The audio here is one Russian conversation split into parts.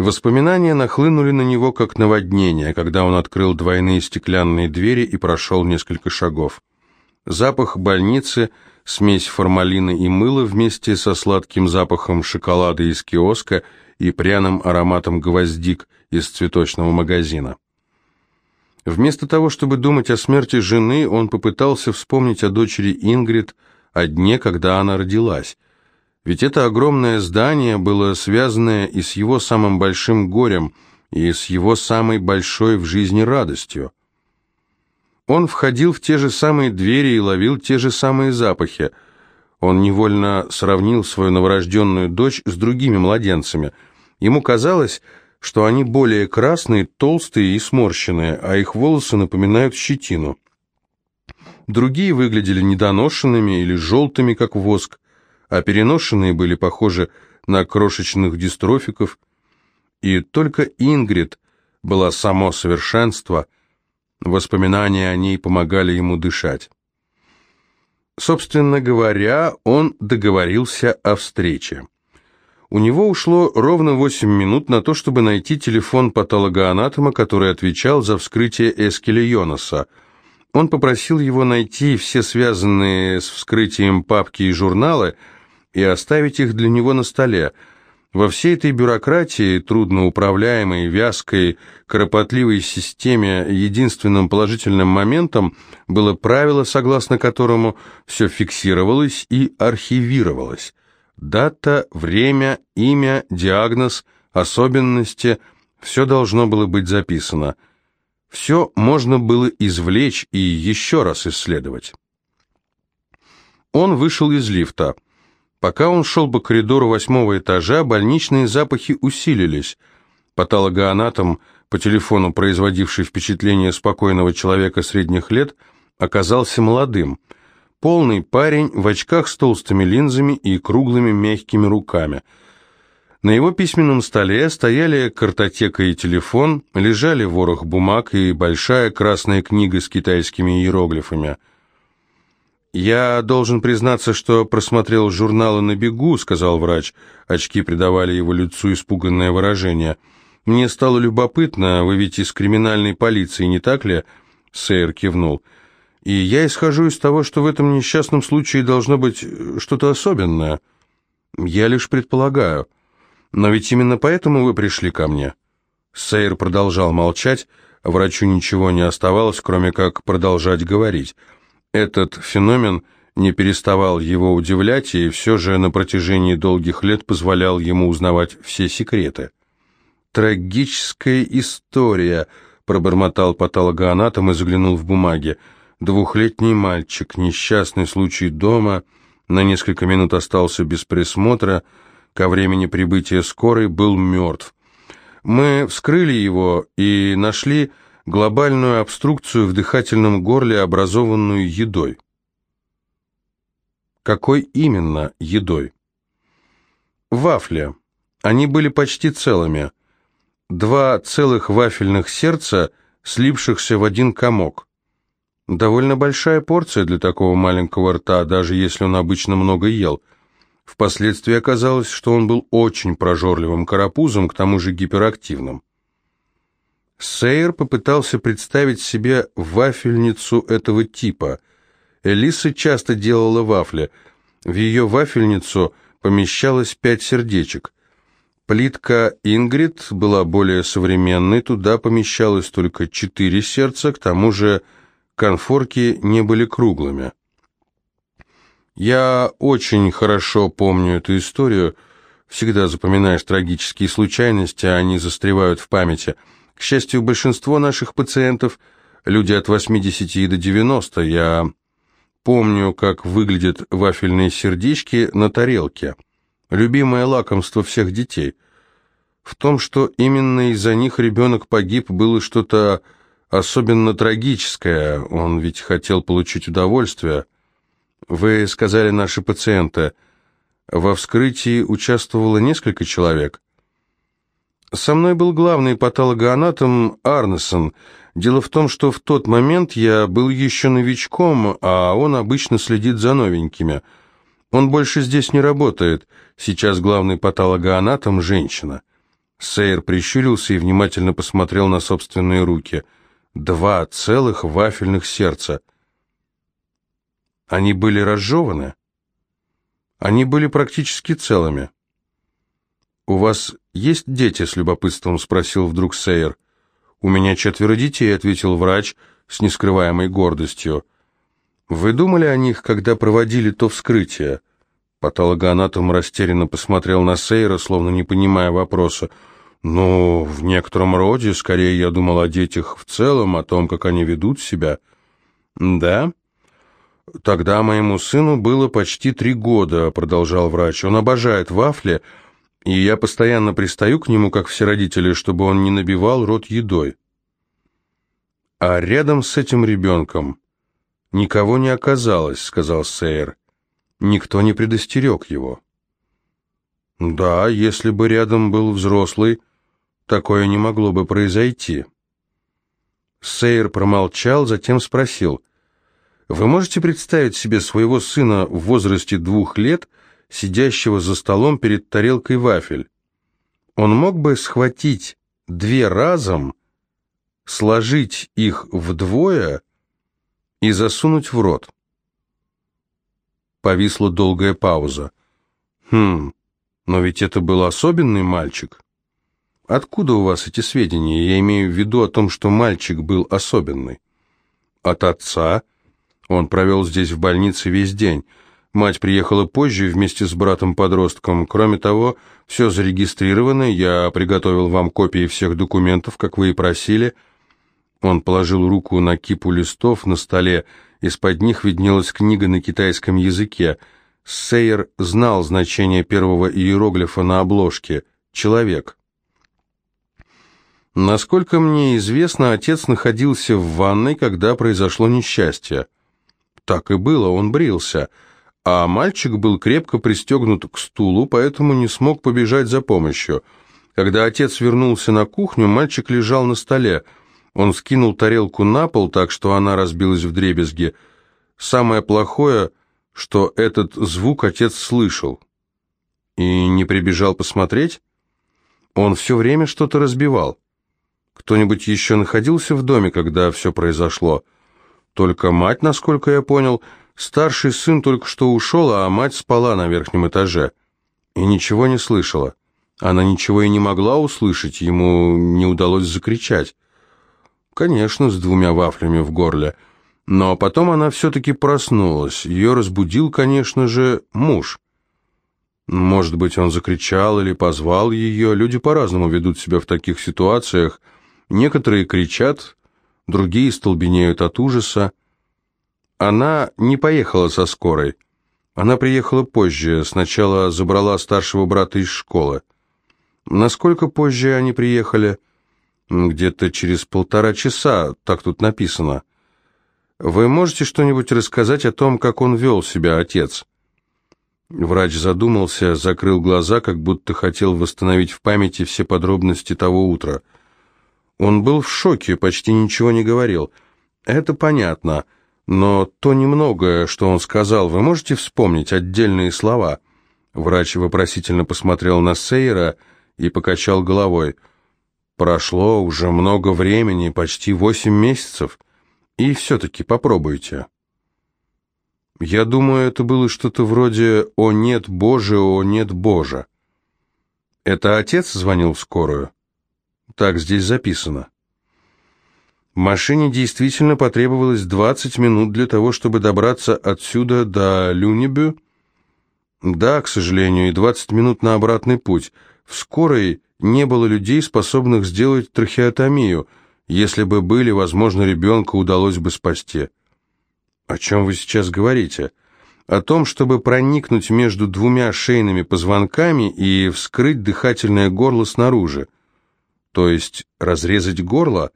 Воспоминания нахлынули на него как наводнение, когда он открыл двойные стеклянные двери и прошел несколько шагов. Запах больницы, смесь формалина и мыла вместе со сладким запахом шоколада из киоска и пряным ароматом гвоздик из цветочного магазина. Вместо того, чтобы думать о смерти жены, он попытался вспомнить о дочери Ингрид, о дне, когда она родилась. Ведь это огромное здание было связано и с его самым большим горем, и с его самой большой в жизни радостью. Он входил в те же самые двери и ловил те же самые запахи. Он невольно сравнил свою новорожденную дочь с другими младенцами. Ему казалось, что они более красные, толстые и сморщенные, а их волосы напоминают щетину. Другие выглядели недоношенными или желтыми, как воск, а переношенные были похожи на крошечных дистрофиков. И только Ингрид была само совершенство – Воспоминания о ней помогали ему дышать. Собственно говоря, он договорился о встрече. У него ушло ровно 8 минут на то, чтобы найти телефон патологоанатома, который отвечал за вскрытие Эскеля Йонаса. Он попросил его найти все связанные с вскрытием папки и журналы и оставить их для него на столе – во всей этой бюрократии, трудноуправляемой, вязкой, кропотливой системе единственным положительным моментом было правило, согласно которому все фиксировалось и архивировалось. Дата, время, имя, диагноз, особенности – все должно было быть записано. Все можно было извлечь и еще раз исследовать. Он вышел из лифта – Пока он шел по коридору восьмого этажа, больничные запахи усилились. Патологоанатом, по телефону производивший впечатление спокойного человека средних лет, оказался молодым. Полный парень в очках с толстыми линзами и круглыми мягкими руками. На его письменном столе стояли картотека и телефон, лежали ворох бумаг и большая красная книга с китайскими иероглифами – «Я должен признаться, что просмотрел журналы на бегу», — сказал врач. Очки придавали его лицу испуганное выражение. «Мне стало любопытно, вы ведь из криминальной полиции, не так ли?» Сейр кивнул. «И я исхожу из того, что в этом несчастном случае должно быть что-то особенное. Я лишь предполагаю. Но ведь именно поэтому вы пришли ко мне». Сейр продолжал молчать, врачу ничего не оставалось, кроме как продолжать говорить — этот феномен не переставал его удивлять и все же на протяжении долгих лет позволял ему узнавать все секреты. «Трагическая история», — пробормотал патологоанатом и заглянул в бумаги. «Двухлетний мальчик, несчастный случай дома, на несколько минут остался без присмотра, ко времени прибытия скорой был мертв. Мы вскрыли его и нашли глобальную обструкцию в дыхательном горле, образованную едой. Какой именно едой? Вафли. Они были почти целыми. Два целых вафельных сердца, слипшихся в один комок. Довольно большая порция для такого маленького рта, даже если он обычно много ел. Впоследствии оказалось, что он был очень прожорливым карапузом, к тому же гиперактивным. Сейер попытался представить себе вафельницу этого типа. Элиса часто делала вафли. В ее вафельницу помещалось пять сердечек. Плитка Ингрид была более современной, туда помещалось только четыре сердца, к тому же конфорки не были круглыми. Я очень хорошо помню эту историю. Всегда запоминаешь трагические случайности, а они застревают в памяти – к счастью, большинство наших пациентов – люди от 80 до 90. Я помню, как выглядят вафельные сердечки на тарелке. Любимое лакомство всех детей. В том, что именно из-за них ребенок погиб, было что-то особенно трагическое. Он ведь хотел получить удовольствие. Вы сказали, наши пациенты, во вскрытии участвовало несколько человек – со мной был главный патологоанатом Арнесон. Дело в том, что в тот момент я был еще новичком, а он обычно следит за новенькими. Он больше здесь не работает. Сейчас главный патологоанатом – женщина. Сейер прищурился и внимательно посмотрел на собственные руки. Два целых вафельных сердца. Они были разжеваны? Они были практически целыми. «У вас есть дети?» — с любопытством спросил вдруг Сейер. «У меня четверо детей», — ответил врач с нескрываемой гордостью. «Вы думали о них, когда проводили то вскрытие?» Патологоанатом растерянно посмотрел на Сейра, словно не понимая вопроса. «Ну, в некотором роде, скорее я думал о детях в целом, о том, как они ведут себя». «Да?» «Тогда моему сыну было почти три года», — продолжал врач. «Он обожает вафли, и я постоянно пристаю к нему, как все родители, чтобы он не набивал рот едой». «А рядом с этим ребенком никого не оказалось», — сказал Сейер. Никто не предостерег его. Да, если бы рядом был взрослый, такое не могло бы произойти. Сейер промолчал, затем спросил, «Вы можете представить себе своего сына в возрасте двух лет, сидящего за столом перед тарелкой вафель? Он мог бы схватить две разом, сложить их вдвое и засунуть в рот?» Повисла долгая пауза. «Хм, но ведь это был особенный мальчик». «Откуда у вас эти сведения? Я имею в виду о том, что мальчик был особенный». «От отца. Он провел здесь в больнице весь день. Мать приехала позже вместе с братом-подростком. Кроме того, все зарегистрировано, я приготовил вам копии всех документов, как вы и просили». Он положил руку на кипу листов на столе, из-под них виднелась книга на китайском языке. Сейер знал значение первого иероглифа на обложке «Человек». Насколько мне известно, отец находился в ванной, когда произошло несчастье. Так и было, он брился, а мальчик был крепко пристегнут к стулу, поэтому не смог побежать за помощью. Когда отец вернулся на кухню, мальчик лежал на столе – он скинул тарелку на пол, так что она разбилась в дребезги. Самое плохое, что этот звук отец слышал. И не прибежал посмотреть? Он все время что-то разбивал. Кто-нибудь еще находился в доме, когда все произошло? Только мать, насколько я понял. Старший сын только что ушел, а мать спала на верхнем этаже. И ничего не слышала. Она ничего и не могла услышать, ему не удалось закричать. Конечно, с двумя вафлями в горле. Но потом она все-таки проснулась. Ее разбудил, конечно же, муж. Может быть, он закричал или позвал ее. Люди по-разному ведут себя в таких ситуациях. Некоторые кричат, другие столбенеют от ужаса. Она не поехала со скорой. Она приехала позже, сначала забрала старшего брата из школы. Насколько позже они приехали? Где-то через полтора часа, так тут написано. Вы можете что-нибудь рассказать о том, как он вел себя, отец? Врач задумался, закрыл глаза, как будто хотел восстановить в памяти все подробности того утра. Он был в шоке, почти ничего не говорил. Это понятно, но то немногое, что он сказал, вы можете вспомнить отдельные слова? Врач вопросительно посмотрел на Сейра и покачал головой – Прошло уже много времени, почти восемь месяцев, и все-таки попробуйте. Я думаю, это было что-то вроде «О нет, Боже, о нет, Боже». Это отец звонил в скорую? Так здесь записано. Машине действительно потребовалось 20 минут для того, чтобы добраться отсюда до Люнебю. Да, к сожалению, и 20 минут на обратный путь. В скорой не было людей, способных сделать трахеотомию. Если бы были, возможно, ребенка удалось бы спасти. О чем вы сейчас говорите? О том, чтобы проникнуть между двумя шейными позвонками и вскрыть дыхательное горло снаружи. То есть разрезать горло?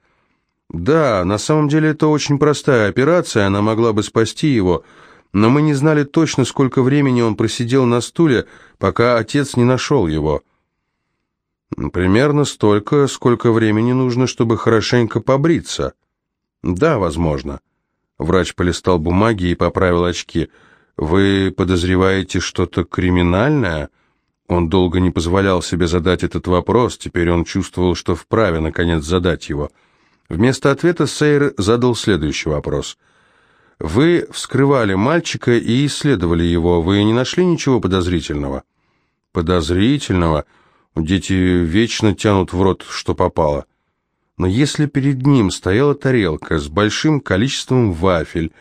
Да, на самом деле это очень простая операция, она могла бы спасти его, но мы не знали точно, сколько времени он просидел на стуле, пока отец не нашел его. Примерно столько, сколько времени нужно, чтобы хорошенько побриться. Да, возможно. Врач полистал бумаги и поправил очки. Вы подозреваете что-то криминальное? Он долго не позволял себе задать этот вопрос, теперь он чувствовал, что вправе, наконец, задать его. Вместо ответа Сейр задал следующий вопрос. «Вы вскрывали мальчика и исследовали его. Вы не нашли ничего подозрительного?» «Подозрительного?» Дети вечно тянут в рот, что попало. Но если перед ним стояла тарелка с большим количеством вафель,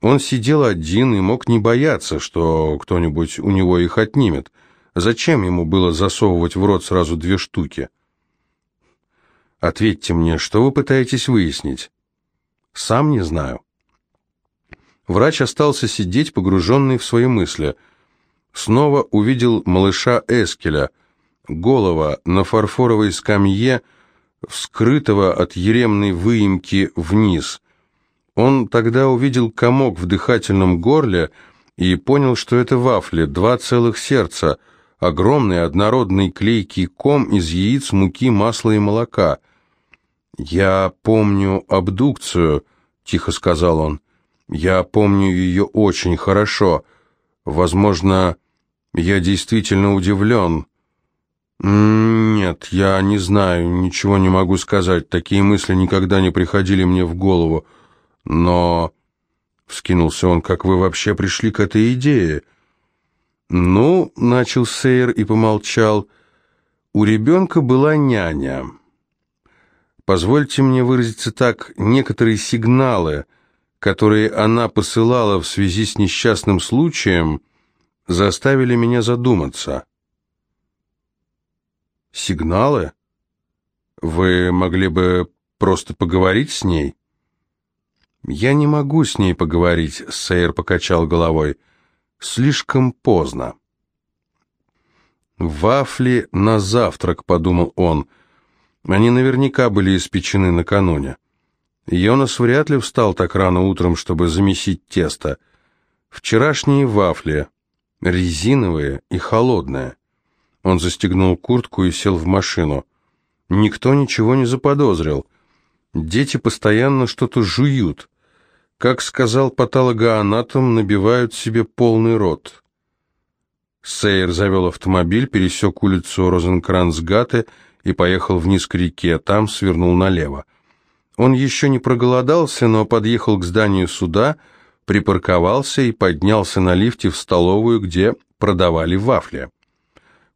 он сидел один и мог не бояться, что кто-нибудь у него их отнимет. Зачем ему было засовывать в рот сразу две штуки? Ответьте мне, что вы пытаетесь выяснить? Сам не знаю. Врач остался сидеть, погруженный в свои мысли. Снова увидел малыша Эскеля, голова на фарфоровой скамье, вскрытого от еремной выемки вниз. Он тогда увидел комок в дыхательном горле и понял, что это вафли, два целых сердца — огромный однородный клейкий ком из яиц, муки, масла и молока. «Я помню абдукцию», — тихо сказал он. «Я помню ее очень хорошо. Возможно, я действительно удивлен». «Нет, я не знаю, ничего не могу сказать. Такие мысли никогда не приходили мне в голову. Но...» — вскинулся он, — «как вы вообще пришли к этой идее?» «Ну», — начал Сейер и помолчал, — «у ребенка была няня. Позвольте мне выразиться так, некоторые сигналы, которые она посылала в связи с несчастным случаем, заставили меня задуматься». «Сигналы? Вы могли бы просто поговорить с ней?» «Я не могу с ней поговорить», — Сейер покачал головой, — Слишком поздно. «Вафли на завтрак», — подумал он. Они наверняка были испечены накануне. Йонас вряд ли встал так рано утром, чтобы замесить тесто. Вчерашние вафли, резиновые и холодные. Он застегнул куртку и сел в машину. Никто ничего не заподозрил. Дети постоянно что-то жуют. Как сказал патологоанатом, набивают себе полный рот. Сейер завел автомобиль, пересек улицу Розенкранцгате и поехал вниз к реке, там свернул налево. Он еще не проголодался, но подъехал к зданию суда, припарковался и поднялся на лифте в столовую, где продавали вафли.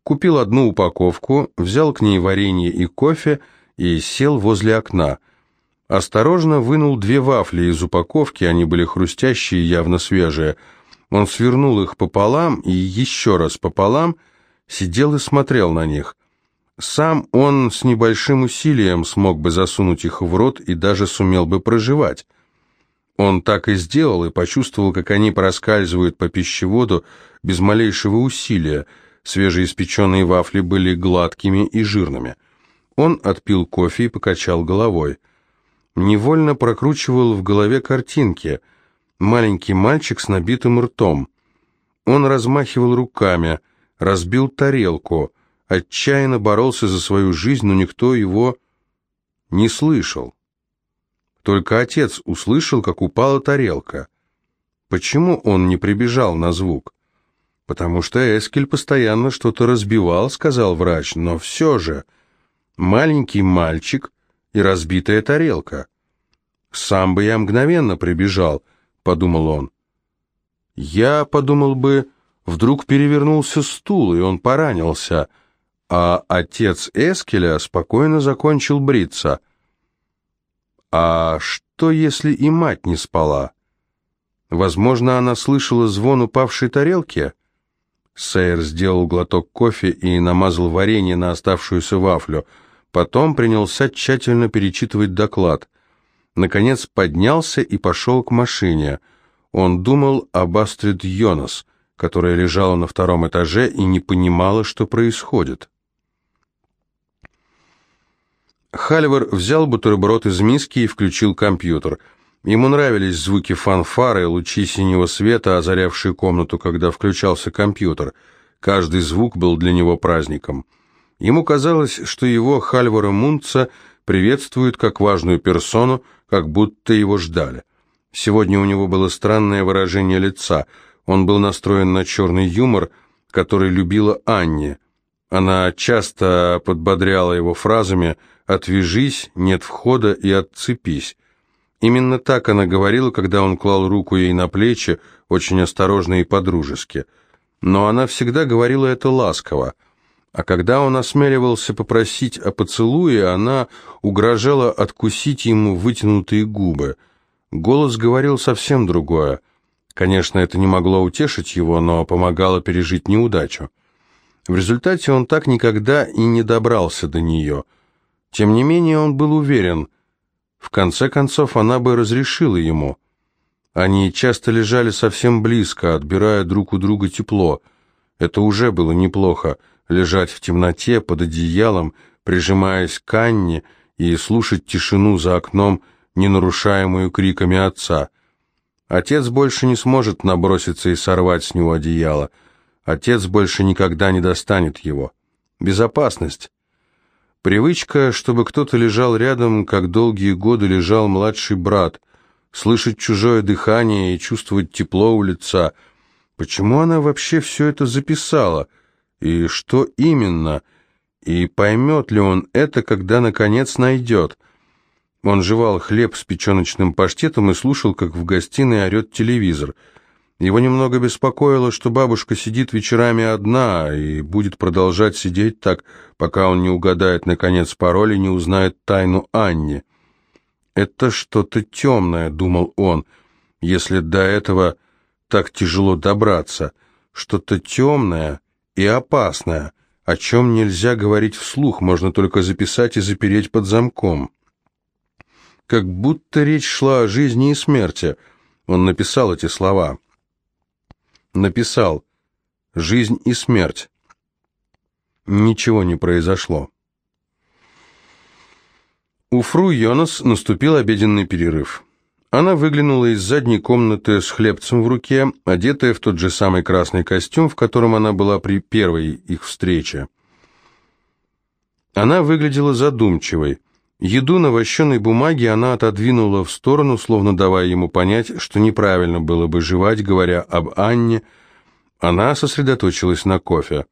Купил одну упаковку, взял к ней варенье и кофе и сел возле окна. Осторожно вынул две вафли из упаковки, они были хрустящие, явно свежие. Он свернул их пополам и еще раз пополам сидел и смотрел на них. Сам он с небольшим усилием смог бы засунуть их в рот и даже сумел бы проживать. Он так и сделал и почувствовал, как они проскальзывают по пищеводу без малейшего усилия. Свежеиспеченные вафли были гладкими и жирными. Он отпил кофе и покачал головой невольно прокручивал в голове картинки. Маленький мальчик с набитым ртом. Он размахивал руками, разбил тарелку, отчаянно боролся за свою жизнь, но никто его не слышал. Только отец услышал, как упала тарелка. Почему он не прибежал на звук? Потому что Эскель постоянно что-то разбивал, сказал врач, но все же маленький мальчик и разбитая тарелка. «Сам бы я мгновенно прибежал», — подумал он. «Я, подумал бы, вдруг перевернулся стул, и он поранился, а отец Эскеля спокойно закончил бриться. А что, если и мать не спала? Возможно, она слышала звон упавшей тарелки?» Сейер сделал глоток кофе и намазал варенье на оставшуюся вафлю — Потом принялся тщательно перечитывать доклад. Наконец поднялся и пошел к машине. Он думал об Астрид Йонас, которая лежала на втором этаже и не понимала, что происходит. Халивер взял бутерброд из миски и включил компьютер. Ему нравились звуки фанфары, лучи синего света, озарявшие комнату, когда включался компьютер. Каждый звук был для него праздником. Ему казалось, что его Хальвара Мунца приветствуют как важную персону, как будто его ждали. Сегодня у него было странное выражение лица. Он был настроен на черный юмор, который любила Анне. Она часто подбодряла его фразами «отвяжись», «нет входа» и «отцепись». Именно так она говорила, когда он клал руку ей на плечи, очень осторожно и подружески. Но она всегда говорила это ласково. А когда он осмеливался попросить о поцелуе, она угрожала откусить ему вытянутые губы. Голос говорил совсем другое. Конечно, это не могло утешить его, но помогало пережить неудачу. В результате он так никогда и не добрался до нее. Тем не менее, он был уверен, в конце концов, она бы разрешила ему. Они часто лежали совсем близко, отбирая друг у друга тепло. Это уже было неплохо, лежать в темноте под одеялом, прижимаясь к Анне и слушать тишину за окном, не нарушаемую криками отца. Отец больше не сможет наброситься и сорвать с него одеяло. Отец больше никогда не достанет его. Безопасность. Привычка, чтобы кто-то лежал рядом, как долгие годы лежал младший брат, слышать чужое дыхание и чувствовать тепло у лица. Почему она вообще все это записала? И что именно? И поймет ли он это, когда наконец найдет? Он жевал хлеб с печеночным паштетом и слушал, как в гостиной орет телевизор – его немного беспокоило, что бабушка сидит вечерами одна и будет продолжать сидеть так, пока он не угадает, наконец, пароль и не узнает тайну Анни. «Это что-то темное», — думал он, — «если до этого так тяжело добраться. Что-то темное и опасное, о чем нельзя говорить вслух, можно только записать и запереть под замком». Как будто речь шла о жизни и смерти. Он написал эти слова написал «Жизнь и смерть». Ничего не произошло. У Фру Йонас наступил обеденный перерыв. Она выглянула из задней комнаты с хлебцем в руке, одетая в тот же самый красный костюм, в котором она была при первой их встрече. Она выглядела задумчивой. Еду на вощеной бумаге она отодвинула в сторону, словно давая ему понять, что неправильно было бы жевать, говоря об Анне. Она сосредоточилась на кофе.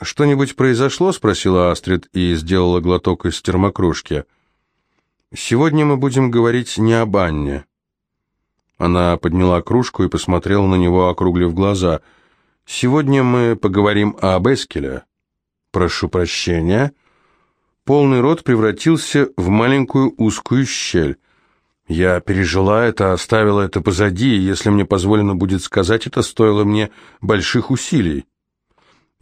«Что-нибудь произошло?» — спросила Астрид и сделала глоток из термокружки. «Сегодня мы будем говорить не об Анне». Она подняла кружку и посмотрела на него, округлив глаза. «Сегодня мы поговорим об Эскеле». «Прошу прощения». Полный рот превратился в маленькую узкую щель. Я пережила это, оставила это позади, и если мне позволено будет сказать, это стоило мне больших усилий.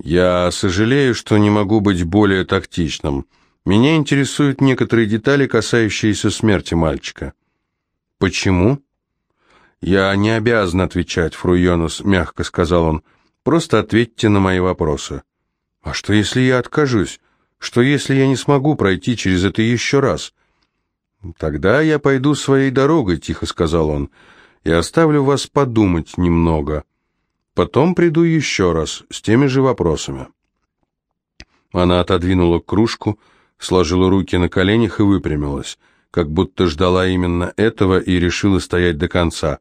Я сожалею, что не могу быть более тактичным. Меня интересуют некоторые детали, касающиеся смерти мальчика. Почему? Я не обязан отвечать, Фруйонус, мягко сказал он. Просто ответьте на мои вопросы. А что, если я откажусь? Что если я не смогу пройти через это еще раз? Тогда я пойду своей дорогой, тихо сказал он, и оставлю вас подумать немного. Потом приду еще раз с теми же вопросами. Она отодвинула кружку, сложила руки на коленях и выпрямилась, как будто ждала именно этого и решила стоять до конца.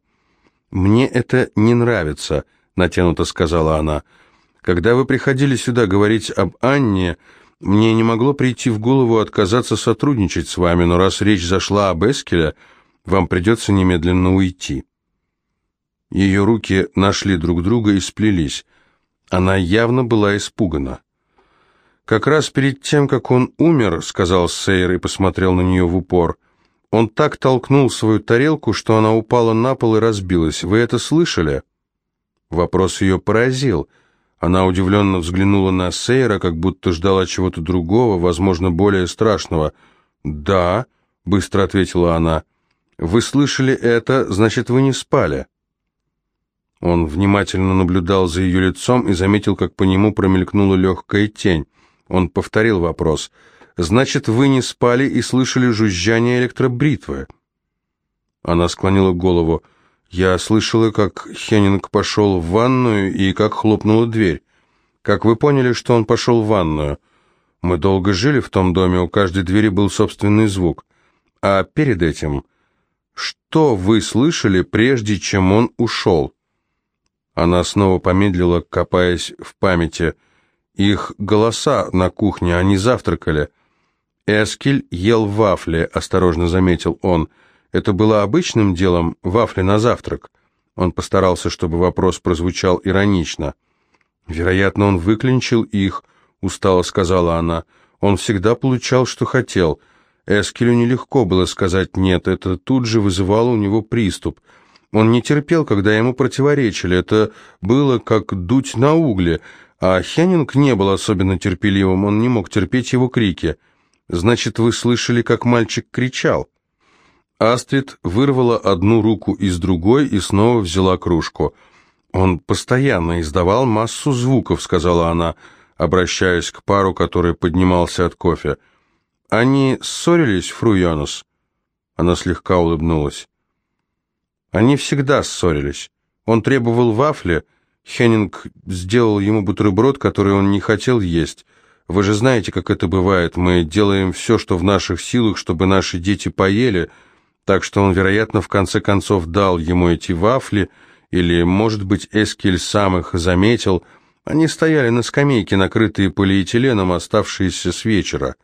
«Мне это не нравится», — натянуто сказала она. «Когда вы приходили сюда говорить об Анне, мне не могло прийти в голову отказаться сотрудничать с вами, но раз речь зашла об Эскеле, вам придется немедленно уйти». Ее руки нашли друг друга и сплелись. Она явно была испугана. «Как раз перед тем, как он умер», — сказал Сейр и посмотрел на нее в упор, — «он так толкнул свою тарелку, что она упала на пол и разбилась. Вы это слышали?» Вопрос ее поразил — она удивленно взглянула на Сейра, как будто ждала чего-то другого, возможно, более страшного. «Да», — быстро ответила она. «Вы слышали это, значит, вы не спали». Он внимательно наблюдал за ее лицом и заметил, как по нему промелькнула легкая тень. Он повторил вопрос. «Значит, вы не спали и слышали жужжание электробритвы?» Она склонила голову. Я слышала, как Хеннинг пошел в ванную и как хлопнула дверь. Как вы поняли, что он пошел в ванную? Мы долго жили в том доме, у каждой двери был собственный звук. А перед этим, что вы слышали, прежде чем он ушел? Она снова помедлила, копаясь в памяти. Их голоса на кухне, они завтракали. Эскель ел вафли, осторожно заметил он. Это было обычным делом, вафли на завтрак. Он постарался, чтобы вопрос прозвучал иронично. Вероятно, он выклинчил их, устало сказала она. Он всегда получал, что хотел. Эскелю нелегко было сказать «нет», это тут же вызывало у него приступ. Он не терпел, когда ему противоречили, это было как дуть на угли, а Хеннинг не был особенно терпеливым, он не мог терпеть его крики. «Значит, вы слышали, как мальчик кричал?» Астрид вырвала одну руку из другой и снова взяла кружку. «Он постоянно издавал массу звуков», — сказала она, обращаясь к пару, который поднимался от кофе. «Они ссорились, фру Йонас?» Она слегка улыбнулась. Они всегда ссорились. Он требовал вафли, Хеннинг сделал ему бутерброд, который он не хотел есть. Вы же знаете, как это бывает. Мы делаем все, что в наших силах, чтобы наши дети поели, так что он, вероятно, в конце концов дал ему эти вафли, или, может быть, Эскель сам их заметил. Они стояли на скамейке, накрытые полиэтиленом, оставшиеся с вечера.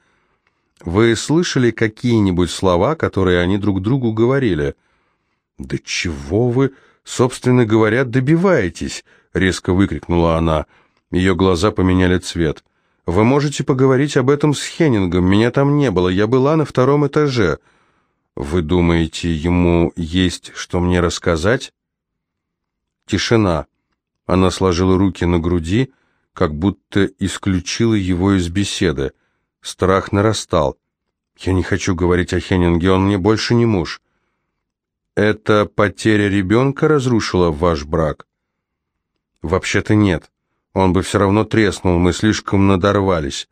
Вы слышали какие-нибудь слова, которые они друг другу говорили? Да чего вы, собственно говоря, добиваетесь? резко выкрикнула она. Ее глаза поменяли цвет. Вы можете поговорить об этом с Хеннингом. Меня там не было. Я была на втором этаже. Вы думаете, ему есть что мне рассказать? Тишина. Она сложила руки на груди, как будто исключила его из беседы. Страх нарастал. «Я не хочу говорить о Хеннинге, он мне больше не муж». «Это потеря ребенка разрушила ваш брак?» «Вообще-то нет. Он бы все равно треснул, мы слишком надорвались».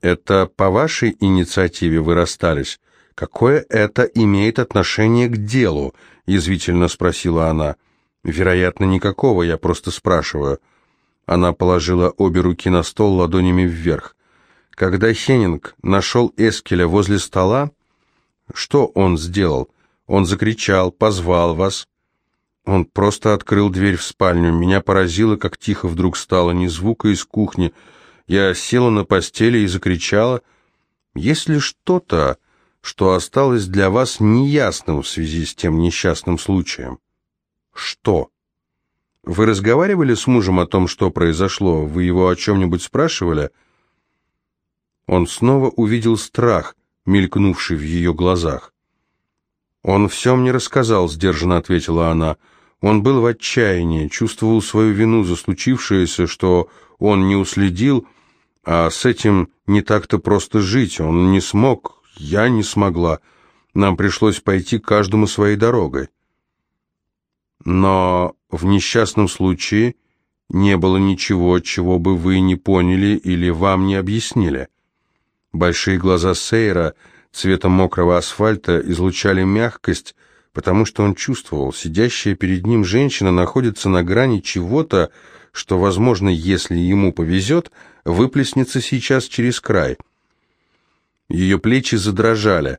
«Это по вашей инициативе вы расстались?» «Какое это имеет отношение к делу?» — язвительно спросила она. «Вероятно, никакого, я просто спрашиваю». Она положила обе руки на стол ладонями вверх. Когда Хеннинг нашел Эскеля возле стола, что он сделал? Он закричал, позвал вас. Он просто открыл дверь в спальню. Меня поразило, как тихо вдруг стало, ни звука из кухни. Я села на постели и закричала. Есть ли что-то, что осталось для вас неясным в связи с тем несчастным случаем? Что? Вы разговаривали с мужем о том, что произошло? Вы его о чем-нибудь спрашивали?» Он снова увидел страх, мелькнувший в ее глазах. «Он все мне рассказал», — сдержанно ответила она. «Он был в отчаянии, чувствовал свою вину за случившееся, что он не уследил, а с этим не так-то просто жить. Он не смог, я не смогла. Нам пришлось пойти каждому своей дорогой». «Но в несчастном случае не было ничего, чего бы вы не поняли или вам не объяснили». Большие глаза Сейра цвета мокрого асфальта излучали мягкость, потому что он чувствовал, сидящая перед ним женщина находится на грани чего-то, что, возможно, если ему повезет, выплеснется сейчас через край. Ее плечи задрожали.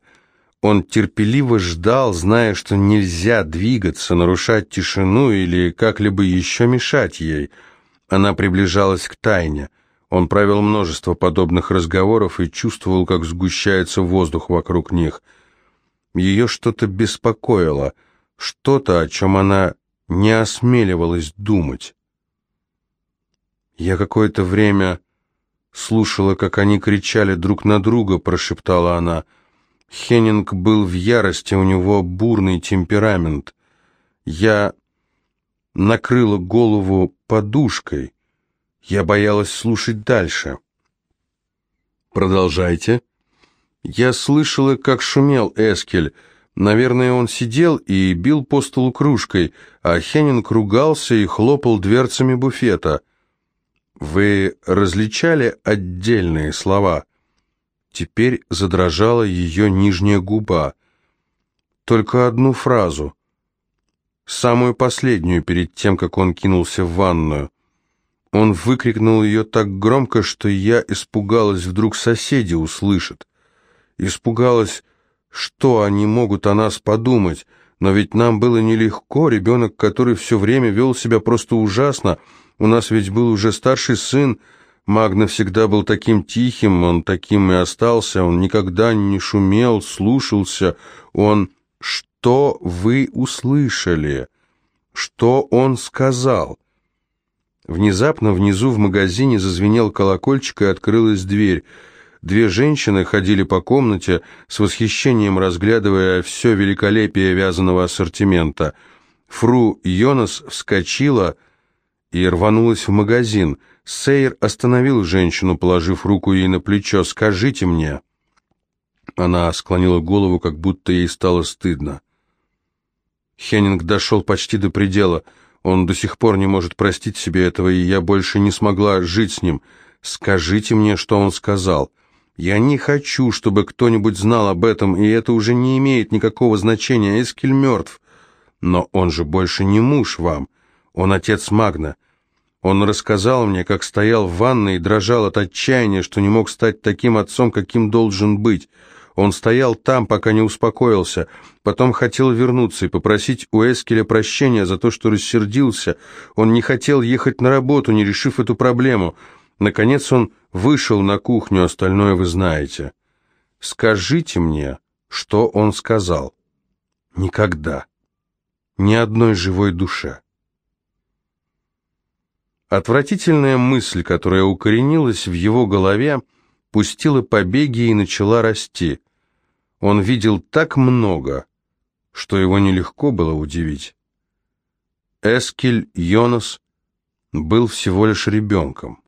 Он терпеливо ждал, зная, что нельзя двигаться, нарушать тишину или как-либо еще мешать ей. Она приближалась к тайне — он провел множество подобных разговоров и чувствовал, как сгущается воздух вокруг них. Ее что-то беспокоило, что-то, о чем она не осмеливалась думать. Я какое-то время слушала, как они кричали друг на друга, прошептала она. Хеннинг был в ярости, у него бурный темперамент. Я накрыла голову подушкой. Я боялась слушать дальше. «Продолжайте». Я слышала, как шумел Эскель. Наверное, он сидел и бил по столу кружкой, а Хеннинг ругался и хлопал дверцами буфета. «Вы различали отдельные слова?» Теперь задрожала ее нижняя губа. Только одну фразу. Самую последнюю, перед тем, как он кинулся в ванную. Он выкрикнул ее так громко, что я испугалась, вдруг соседи услышат. Испугалась, что они могут о нас подумать, но ведь нам было нелегко, ребенок, который все время вел себя просто ужасно, у нас ведь был уже старший сын, Магна всегда был таким тихим, он таким и остался, он никогда не шумел, слушался, он... Что вы услышали? Что он сказал? Внезапно внизу в магазине зазвенел колокольчик и открылась дверь. Две женщины ходили по комнате, с восхищением разглядывая все великолепие вязаного ассортимента. Фру Йонас вскочила и рванулась в магазин. Сейр остановил женщину, положив руку ей на плечо. «Скажите мне». Она склонила голову, как будто ей стало стыдно. Хеннинг дошел почти до предела. Он до сих пор не может простить себе этого, и я больше не смогла жить с ним. Скажите мне, что он сказал. Я не хочу, чтобы кто-нибудь знал об этом, и это уже не имеет никакого значения. Эскель мертв. Но он же больше не муж вам. Он отец Магна. Он рассказал мне, как стоял в ванной и дрожал от отчаяния, что не мог стать таким отцом, каким должен быть. Он стоял там, пока не успокоился, потом хотел вернуться и попросить у Эскеля прощения за то, что рассердился. Он не хотел ехать на работу, не решив эту проблему. Наконец он вышел на кухню, остальное вы знаете. Скажите мне, что он сказал. Никогда. Ни одной живой душе. Отвратительная мысль, которая укоренилась в его голове, пустила побеги и начала расти. Он видел так много, что его нелегко было удивить. Эскель Йонас был всего лишь ребенком.